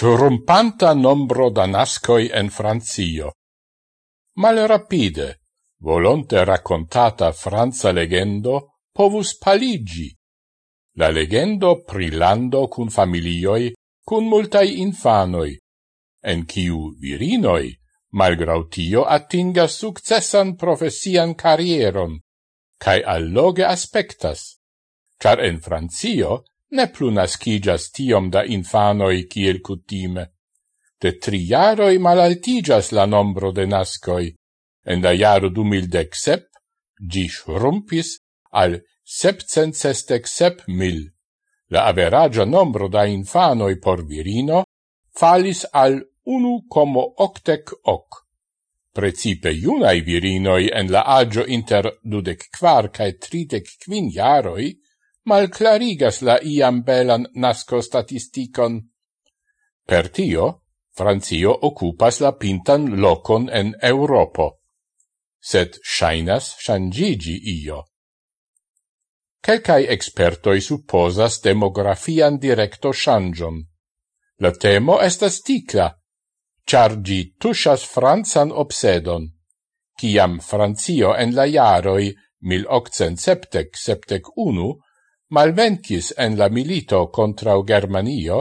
shrumpanta nombro da nascoi en Francio. Mal rapide, volonte raccontata Franza legendo, povus paligi. La legendo prilando cun familioi, cun multai infanoi, en ciu virinoi, malgrau tio attinga successan profesian carrieron, cae alloge aspectas, char en Francio ne plu nascigas tiom da infanoi kiel cutime. De tri jaroi malaltigas la nombro de nascoi, en da jaro du mildec sep, al sepcent sestec sep mil. La averagia nombro da infanoi por virino falis al unu como octec hoc. Precipe iunai virinoi en la agio inter dudec quar cae tridec quin jaroi malclarigas la iam belan nasco statisticon. Per tio, Francio occupas la pintan locon en Europo, sed shainas shangigi io. Quelcae expertoi supposas demografian directo shangion. La temo estas ticla, char gi tushas Franzan obsedon, ciam Francio en la jaroi 1870-71 malvencis en la milito contrau Germanio,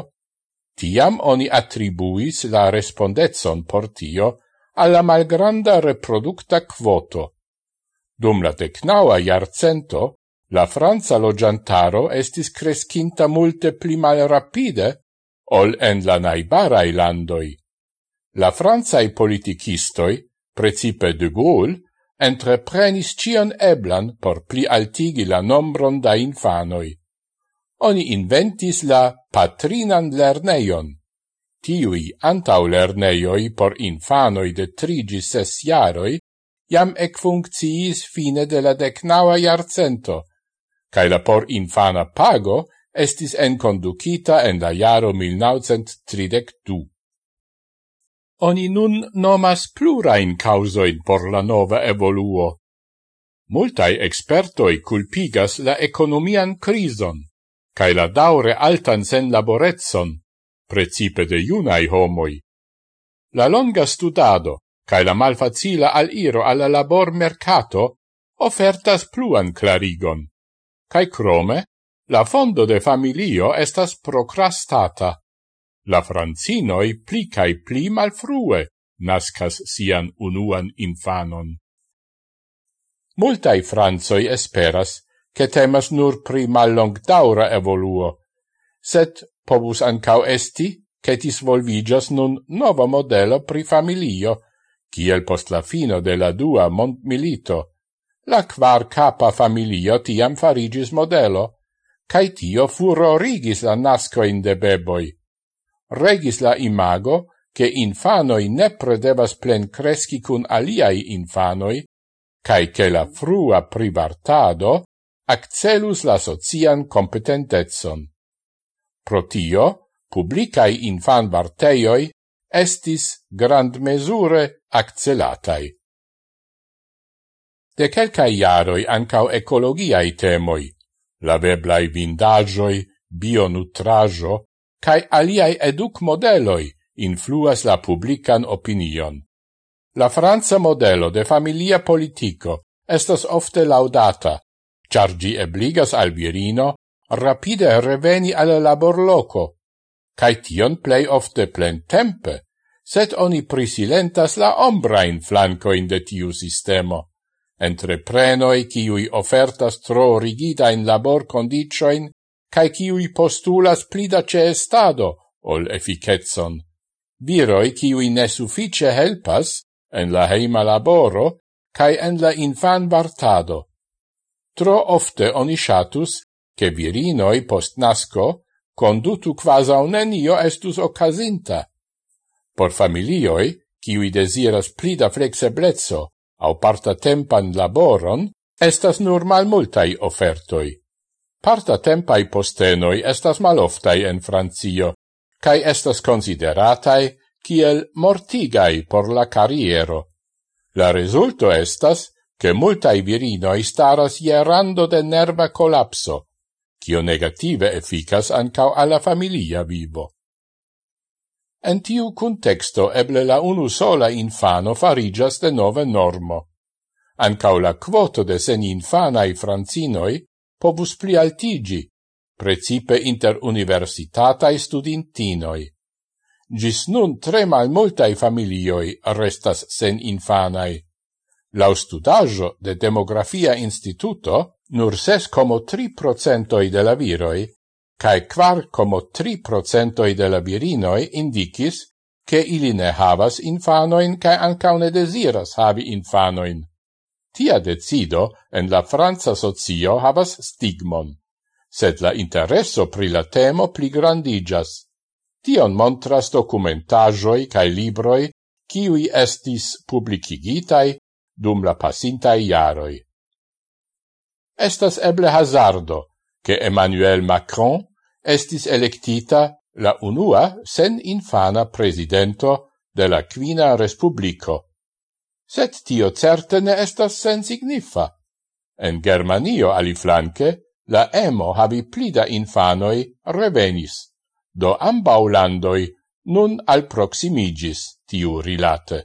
tiam oni attribuis la respondetson por tio alla malgranda reproducta quoto. Dum la decnaua iarcento, la Franza logiantaro estis crescinta multe pli mal rapide ol en la naibarai landoi. La Franzai politicistoi, precipe de Gaulle, entreprenis cion eblan por pli altigi la nombron da infanoi. Oni inventis la patrinan lerneion. Tiui antau lerneioi por infanoi de trigi ses jaroi jam ecfuncciis fine de la decnaua jarcento, cae la por infana pago estis enconducita en la jaro 1932 oni nun nomas plurain causoin por la nova evoluo. Multai expertoi culpigas la economian crison, cae la daure altan sen laborezzon, precipe de iunai homoi. La longa studado, cae la malfacila al iro alla labor mercato, ofertas pluan clarigon. Cae crome, la fondo de familio estas procrastata la francinoi pli cae pli malfrue nascas sian unuan infanon. Multai franzoi esperas che temas nur pri mallongdaura evoluo, set povus ancau esti che disvolvigas nun nova modelo pri familio, kiel post la fino de la dua mont milito. La quar capa familio tiam farigis modelo, cae tio furorigis la nascoin de beboi regis la imago che infanoi nepre devas plen cresci cun aliai infanoi, cae che la frua privartado accelus la socian competentetson. Pro tio, publicae infan varteioi estis grand mesure accelatai. De quelcae iaroi ancau ecologiae temoi, laveblai vindagioi, bionutrajo, cae aliai educ modeloi influas la publican opinion. La Franza modelo de familia politico estas ofte laudata, char gi ebligas al virino rapide reveni al laborloco, cae tion plei ofte plen tempe, sed oni prisilentas la ombrain flancoin de tiu sistemo. Entreprenoi, kiui ofertas tro rigidain labor condicioin, cae ciui postulas plida ce estado ol efficetson. Viroi ciui nesuffice helpas en la heima laboro cae en la infan vartado. Tro ofte oni shatus che virinoi post nasco condutu quasau nenio estus occasinta. Por familioi, ciui desiras plida flexeblezzo, au parta tempan laboron, estas nur mal multai offertoi. Parta tempai postenoi estas maloftai en Francio, cae estas consideratai kiel mortigai por la carriero. La resulto estas che multai virinoi staras ierando de nerva colapso, cio negative efficas ancau alla familia vivo. En tiu contexto eble la unu sola infano farigas de nove normo. Ancau la quoto de sen infanai francinoi povus pli altigi, precipe inter universitatae studentinoi. Gis nun tre mal multae familioi restas sen infanai. Lau studaggio de Demografia Instituto, nur ses como tri procentoi de la viroi, cae quar como tri procentoi de la virinoi indicis che ili ne havas infanoin cae ancaune desiras havi infanoin. Tia decido en la Franza socio havas stigmon, sed la intereso pri la temo pli grandigas. Tion montras documentajoi cae libroi kiui estis publicigitai dum la pasintai iaroi. Estas eble hazardo che Emmanuel Macron estis electita la unua sen infana presidento de la Quina Respublico set tio certe ne estas sen signifa. En Germanio, aliflanque, la emo havi plida infanoi revenis, do ambaŭ landoj nun alproximigis tiu rilate.